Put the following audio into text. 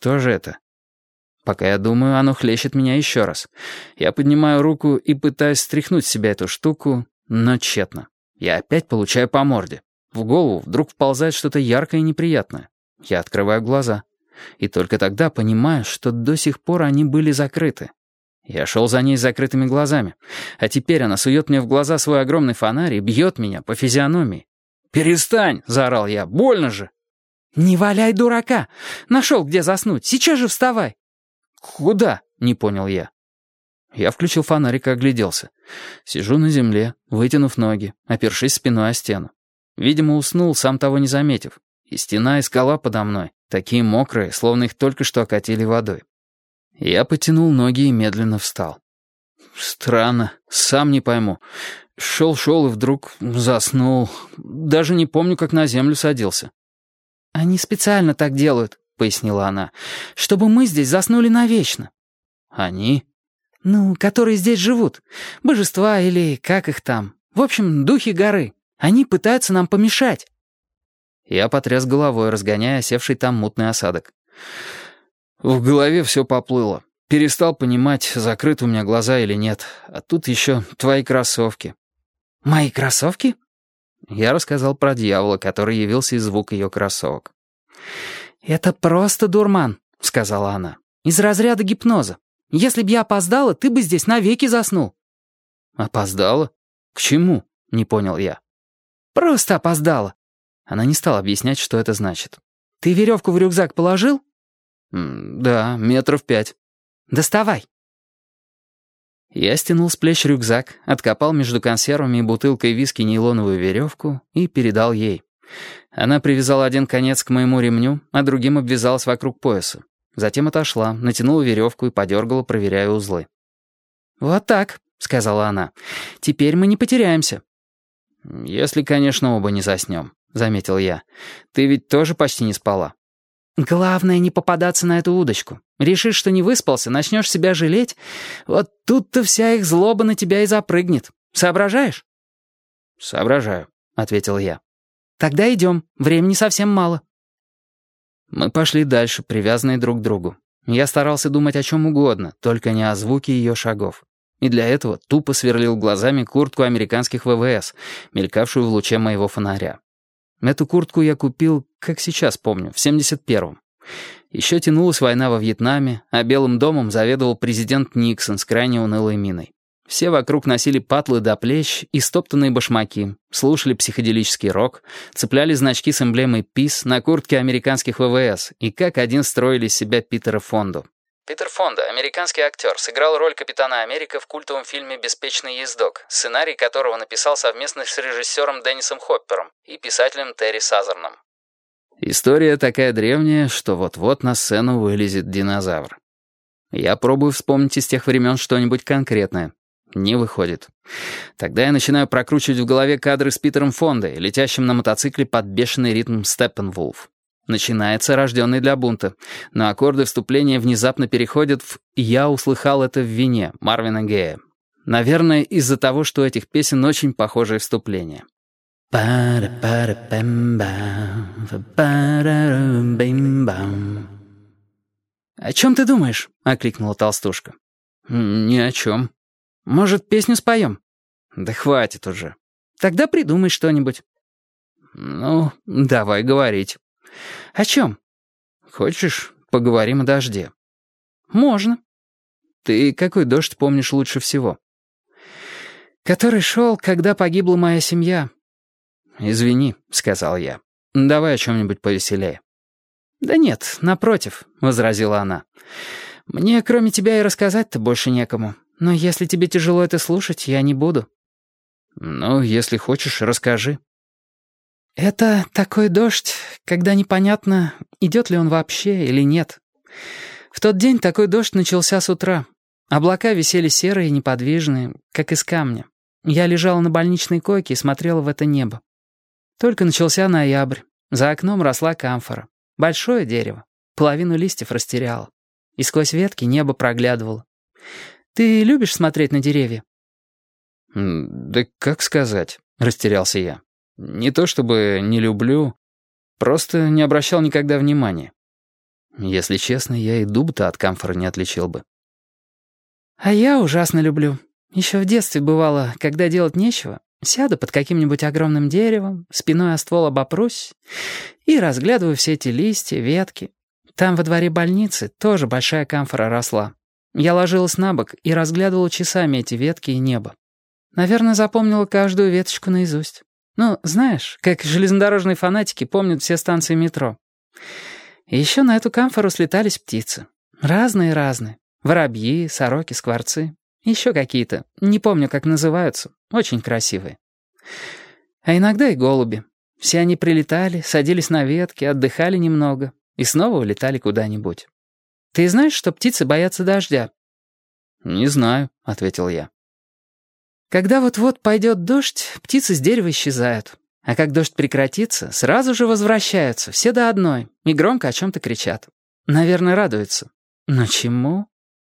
Что же это? Пока я думаю, оно хлещет меня еще раз. Я поднимаю руку и пытаюсь стряхнуть с себя эту штуку, но тщетно. Я опять получаю по морде. В голову вдруг вползает что-то яркое и неприятное. Я открываю глаза. И только тогда понимаю, что до сих пор они были закрыты. Я шел за ней с закрытыми глазами. А теперь она сует мне в глаза свой огромный фонарь и бьет меня по физиономии. «Перестань!» — заорал я. «Больно же!» «Не валяй дурака! Нашел, где заснуть. Сейчас же вставай!» «Куда?» — не понял я. Я включил фонарик и огляделся. Сижу на земле, вытянув ноги, опершись спиной о стену. Видимо, уснул, сам того не заметив. И стена и скала подо мной, такие мокрые, словно их только что окатили водой. Я потянул ноги и медленно встал. Странно, сам не пойму. Шел-шел и вдруг заснул. Даже не помню, как на землю садился. «Они специально так делают», — пояснила она, «чтобы мы здесь заснули навечно». «Они?» «Ну, которые здесь живут. Божества или как их там. В общем, духи горы. Они пытаются нам помешать». Я потряс головой, разгоняя осевший там мутный осадок. В голове все поплыло. Перестал понимать, закрыты у меня глаза или нет. А тут еще твои кроссовки. «Мои кроссовки?» Я рассказал про дьявола, который явился из звук ее кроссовок. «Это просто дурман», — сказала она. «Из разряда гипноза. Если б я опоздала, ты бы здесь навеки заснул». «Опоздала? К чему?» — не понял я. «Просто опоздала». Она не стала объяснять, что это значит. «Ты веревку в рюкзак положил?» «Да, метров пять». «Доставай». Я стянул с плеч рюкзак, откопал между консервами и бутылкой виски нейлоновую веревку и передал ей. Она привязала один конец к моему ремню, а другим обвязалась вокруг пояса. Затем отошла, натянула веревку и подергала, проверяя узлы. «Вот так», — сказала она. «Теперь мы не потеряемся». «Если, конечно, оба не заснем», — заметил я. «Ты ведь тоже почти не спала». «Главное не попадаться на эту удочку. Решишь, что не выспался, начнешь себя жалеть. Вот тут-то вся их злоба на тебя и запрыгнет. Соображаешь?» «Соображаю», — ответил я. «Тогда идем. Времени совсем мало». Мы пошли дальше, привязанные друг к другу. Я старался думать о чем угодно, только не о звуке ее шагов. И для этого тупо сверлил глазами куртку американских ВВС, мелькавшую в луче моего фонаря. Эту куртку я купил, как сейчас помню, в 71-м. Еще тянулась война во Вьетнаме, а Белым домом заведовал президент Никсон с крайне унылой миной. Все вокруг носили патлы до плеч и стоптанные башмаки, слушали психоделический рок, цепляли значки с эмблемой ПИС на куртке американских ВВС и как один строили себя Питера Фонду. Питер Фонда, американский актер, сыграл роль Капитана Америка в культовом фильме «Беспечный ездок», сценарий которого написал совместно с режиссером Деннисом Хоппером и писателем Терри Сазерном. История такая древняя, что вот-вот на сцену вылезет динозавр. Я пробую вспомнить из тех времен что-нибудь конкретное. Не выходит. Тогда я начинаю прокручивать в голове кадры с Питером Фондой, летящим на мотоцикле под бешеный ритм Степпенвулф. Начинается рожденный для бунта, но аккорды вступления внезапно переходят в «Я услыхал это в вине» Марвина Гея. Наверное, из-за того, что у этих песен очень похожие вступления. «О чем ты думаешь?» — окликнула толстушка. «Ни о чем». Может, песню споем?» «Да хватит уже». «Тогда придумай что-нибудь». «Ну, давай говорить». «О чем?» «Хочешь, поговорим о дожде?» «Можно». «Ты какой дождь помнишь лучше всего?» «Который шел, когда погибла моя семья». «Извини», — сказал я. «Давай о чем-нибудь повеселее». «Да нет, напротив», — возразила она. «Мне кроме тебя и рассказать-то больше некому. Но если тебе тяжело это слушать, я не буду». «Ну, если хочешь, расскажи». «Это такой дождь, когда непонятно, идет ли он вообще или нет. В тот день такой дождь начался с утра. Облака висели серые и неподвижные, как из камня. Я лежала на больничной койке и смотрела в это небо. Только начался ноябрь. За окном росла камфора. Большое дерево. Половину листьев растеряло. И сквозь ветки небо проглядывало. Ты любишь смотреть на деревья?» «Да как сказать?» — растерялся я. «Не то чтобы не люблю, просто не обращал никогда внимания». Если честно, я и дуб-то от камфора не отличил бы. А я ужасно люблю. Еще в детстве бывало, когда делать нечего, сяду под каким-нибудь огромным деревом, спиной о ствол обопрусь и разглядываю все эти листья, ветки. Там во дворе больницы тоже большая камфора росла. Я ложилась на бок и разглядывала часами эти ветки и небо. Наверное, запомнила каждую веточку наизусть. Ну, знаешь, как железнодорожные фанатики помнят все станции метро. Еще на эту камфору слетались птицы. Разные-разные. Воробьи, сороки, скворцы. Еще какие-то. Не помню, как называются. Очень красивые. А иногда и голуби. Все они прилетали, садились на ветки, отдыхали немного и снова улетали куда-нибудь. Ты знаешь, что птицы боятся дождя? «Не знаю», — ответил я. Когда вот-вот пойдет дождь, птицы с дерева исчезают. А как дождь прекратится, сразу же возвращаются, все до одной, и громко о чем-то кричат. Наверное, радуются. Но чему?